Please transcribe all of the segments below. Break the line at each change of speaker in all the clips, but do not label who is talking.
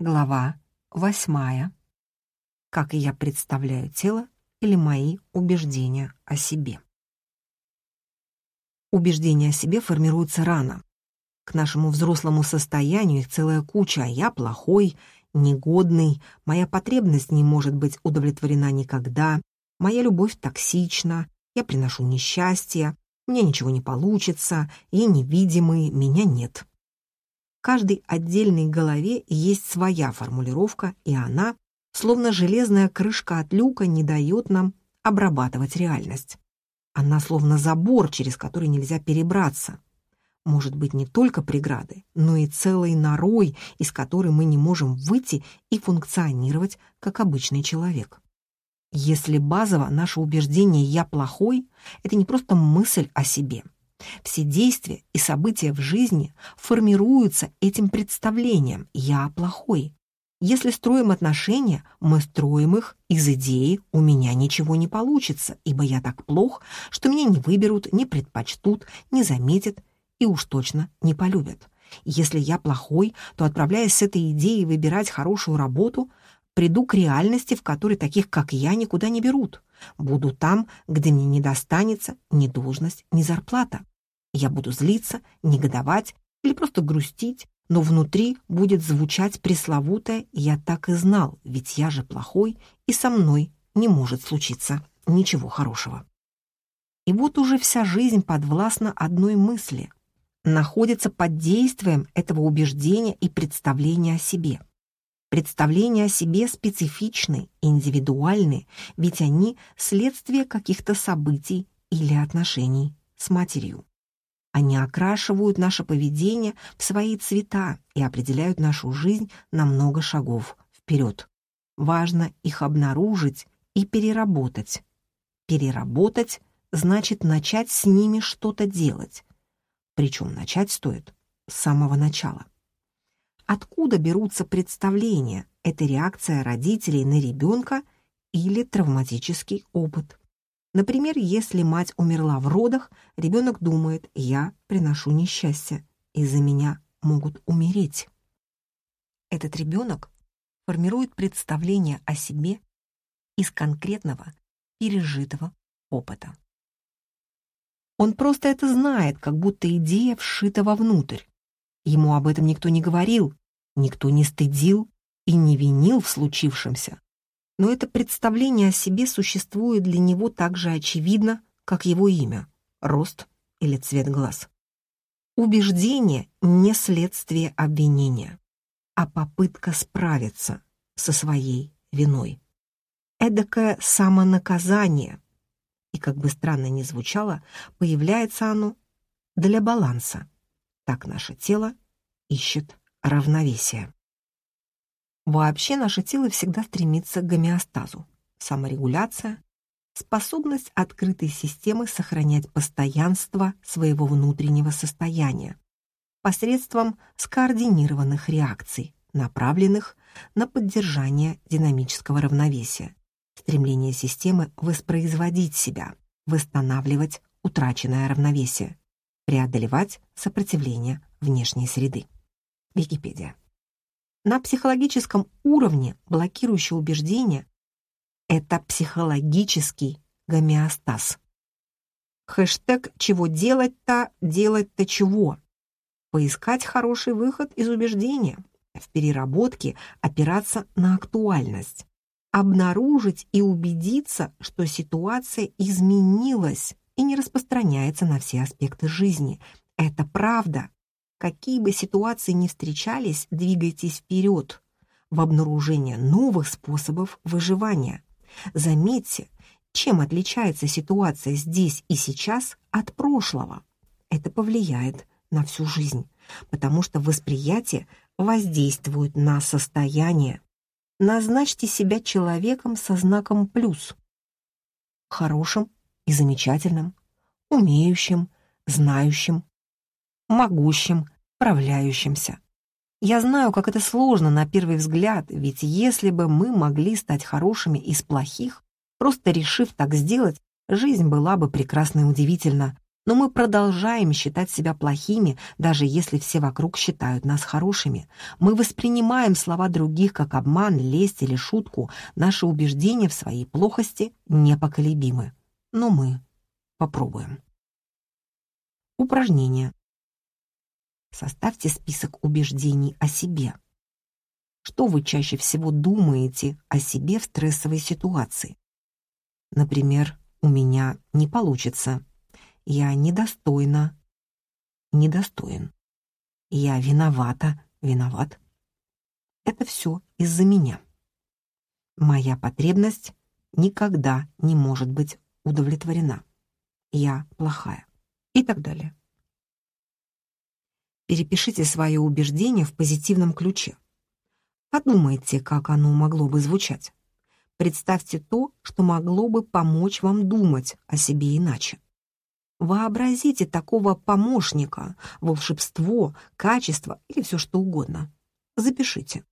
Глава восьмая. Как я представляю тело или мои убеждения о себе. Убеждения о себе формируются рано. К нашему взрослому состоянию их целая куча. Я плохой, негодный, моя потребность не может быть удовлетворена никогда, моя любовь токсична, я приношу несчастье, меня ничего не получится, я невидимый, меня нет каждой отдельной голове есть своя формулировка, и она, словно железная крышка от люка, не дает нам обрабатывать реальность. Она словно забор, через который нельзя перебраться. Может быть не только преграды, но и целой норой, из которой мы не можем выйти и функционировать как обычный человек. Если базово наше убеждение «я плохой» — это не просто мысль о себе — все действия и события в жизни формируются этим представлением «я плохой». Если строим отношения, мы строим их из идеи «у меня ничего не получится, ибо я так плох, что меня не выберут, не предпочтут, не заметят и уж точно не полюбят». Если я плохой, то, отправляясь с этой идеей выбирать хорошую работу, приду к реальности, в которой таких, как я, никуда не берут. Буду там, где мне не достанется ни должность, ни зарплата. Я буду злиться, негодовать или просто грустить, но внутри будет звучать пресловутое «я так и знал, ведь я же плохой, и со мной не может случиться ничего хорошего». И вот уже вся жизнь подвластна одной мысли, находится под действием этого убеждения и представления о себе. Представления о себе специфичны, индивидуальны, ведь они следствие каких-то событий или отношений с матерью. Они окрашивают наше поведение в свои цвета и определяют нашу жизнь на много шагов вперед. Важно их обнаружить и переработать. Переработать значит начать с ними что-то делать. Причем начать стоит с самого начала. Откуда берутся представления? Это реакция родителей на ребенка или травматический опыт. Например, если мать умерла в родах, ребенок думает «я приношу несчастье, из-за меня могут умереть». Этот ребенок формирует представление о себе из конкретного пережитого опыта. Он просто это знает, как будто идея вшита вовнутрь. Ему об этом никто не говорил, никто не стыдил и не винил в случившемся но это представление о себе существует для него так же очевидно, как его имя, рост или цвет глаз. Убеждение не следствие обвинения, а попытка справиться со своей виной. Эдакое самонаказание, и, как бы странно ни звучало, появляется оно для баланса. Так наше тело ищет равновесие. Вообще наше тело всегда стремится к гомеостазу. Саморегуляция — способность открытой системы сохранять постоянство своего внутреннего состояния посредством скоординированных реакций, направленных на поддержание динамического равновесия, стремление системы воспроизводить себя, восстанавливать утраченное равновесие, преодолевать сопротивление внешней среды. Википедия. На психологическом уровне блокирующее убеждение — это психологический гомеостаз. Хэштег «Чего делать-то? Делать-то чего?» Поискать хороший выход из убеждения. В переработке опираться на актуальность. Обнаружить и убедиться, что ситуация изменилась и не распространяется на все аспекты жизни. Это правда. Какие бы ситуации ни встречались, двигайтесь вперед в обнаружение новых способов выживания. Заметьте, чем отличается ситуация здесь и сейчас от прошлого. Это повлияет на всю жизнь, потому что восприятие воздействует на состояние. Назначьте себя человеком со знаком «плюс». Хорошим и замечательным, умеющим, знающим, могущим, правляющимся. Я знаю, как это сложно на первый взгляд, ведь если бы мы могли стать хорошими из плохих, просто решив так сделать, жизнь была бы прекрасна и удивительна. но мы продолжаем считать себя плохими, даже если все вокруг считают нас хорошими. Мы воспринимаем слова других как обман, лесть или шутку. Наши убеждения в своей плохости непоколебимы. Но мы попробуем. Упражнение. Составьте список убеждений о себе. Что вы чаще всего думаете о себе в стрессовой ситуации? Например, «У меня не получится», «Я недостойна», «недостоин», «Я виновата», «виноват». Это все из-за меня. Моя потребность никогда не может быть удовлетворена. Я плохая. И так далее. Перепишите свое убеждение в позитивном ключе. Подумайте, как оно могло бы звучать. Представьте то, что могло бы помочь вам думать о себе иначе. Вообразите такого помощника, волшебство, качество или все что угодно. Запишите.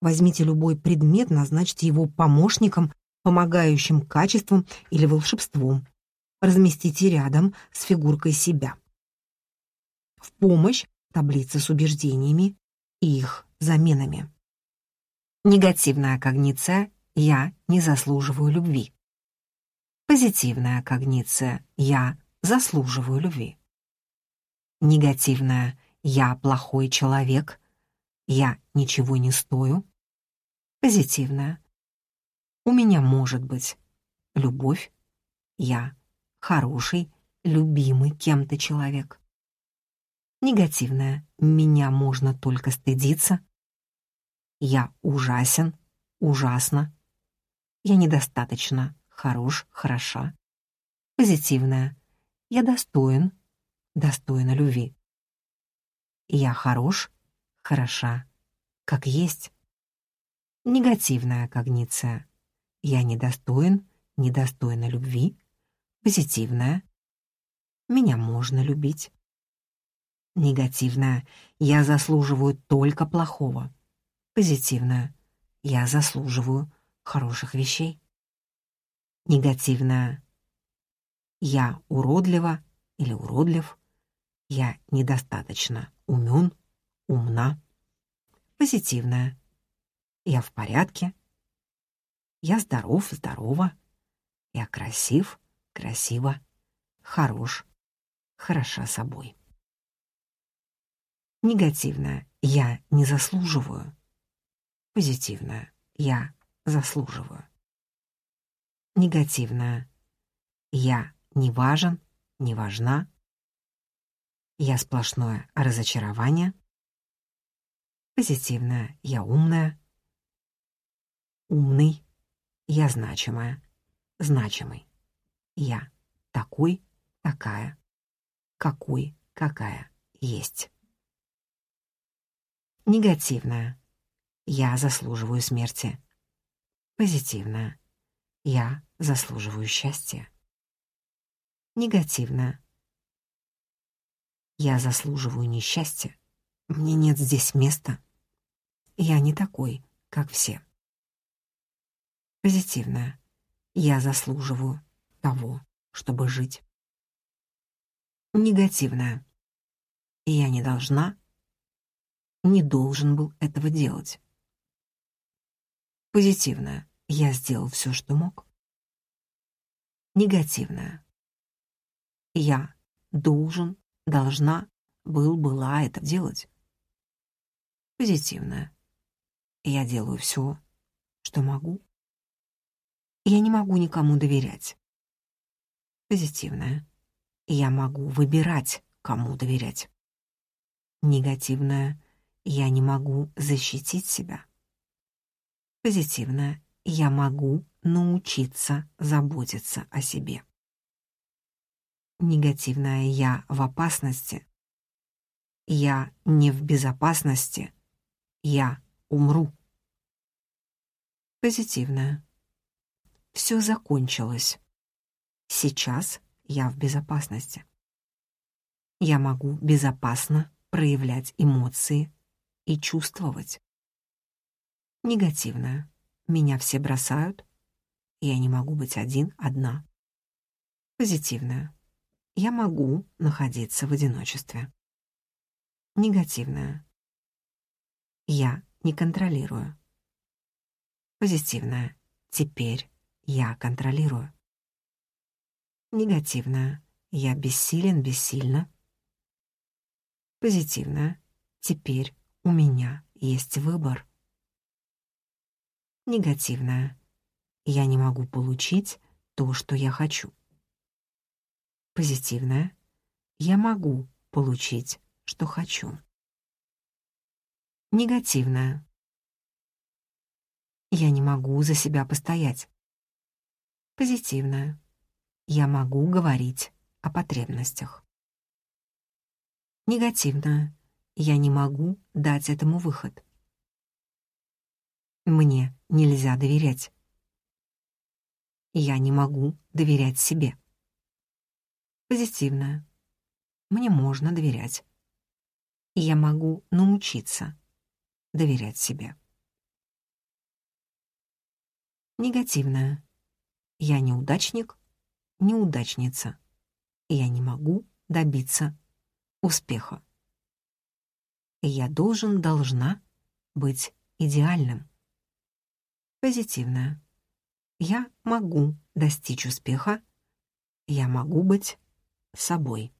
Возьмите любой предмет, назначьте его помощником, помогающим качеством или волшебством. Разместите рядом с фигуркой себя. В помощь таблица с убеждениями и их заменами. Негативная когниция «я не заслуживаю любви». Позитивная когниция «я заслуживаю любви». Негативная «я плохой человек», «я ничего не стою». Позитивная «у меня может быть любовь», «я хороший, любимый кем-то человек». Негативная «меня можно только стыдиться», я ужасен, ужасно. Я недостаточно хорош, хороша. Позитивная. Я достоин, достойна любви. Я хорош, хороша, как есть. Негативная когниция. Я недостоин, недостойна любви. Позитивная. Меня можно любить. Негативная. Я заслуживаю только плохого позитивная. Я заслуживаю хороших вещей. Негативная. Я уродлива или уродлив. Я недостаточно умен, умна. Позитивная. Я в порядке. Я здоров, здорова. Я красив, красиво, хорош, хороша собой. Негативная. Я не заслуживаю позитивное «я заслуживаю». Негативное «я не важен, не важна». «Я сплошное разочарование». Позитивное «я умная». Умный «я значимая», значимый. «Я такой, такая, какой, какая есть». Негативное я заслуживаю смерти. Позитивно. Я заслуживаю счастья. Негативно. Я заслуживаю несчастья. Мне нет здесь места. Я не такой, как все. Позитивно. Я заслуживаю того, чтобы жить. Негативно. Я не должна, не должен был этого делать. Позитивное. Я сделал все, что мог. Негативное. Я должен, должна, был, была это делать. Позитивное. Я делаю все, что могу. Я не могу никому доверять. Позитивное. Я могу выбирать, кому доверять. Негативное. Я не могу защитить себя. Позитивное «я могу научиться заботиться о себе». Негативное «я в опасности», «я не в безопасности», «я умру». Позитивное «все закончилось». Сейчас я в безопасности. Я могу безопасно проявлять эмоции и чувствовать. Негативная. Меня все бросают. Я не могу быть один, одна. Позитивная. Я могу находиться в одиночестве. Негативное. Я не контролирую. Позитивное. Теперь я контролирую. Негативное. Я бессилен, бессильно. Позитивное. Теперь у меня есть выбор. Негативное. Я не могу получить то, что я хочу. Позитивное. Я могу получить, что хочу. Негативное. Я не могу за себя постоять. Позитивное. Я могу говорить о потребностях. Негативное. Я не могу дать этому выход. Мне нельзя доверять. Я не могу доверять себе. Позитивное. Мне можно доверять. Я могу научиться доверять себе. Негативное. Я неудачник, неудачница. Я не могу добиться успеха. Я должен, должна быть идеальным. Позитивное. Я могу достичь успеха. Я могу быть собой.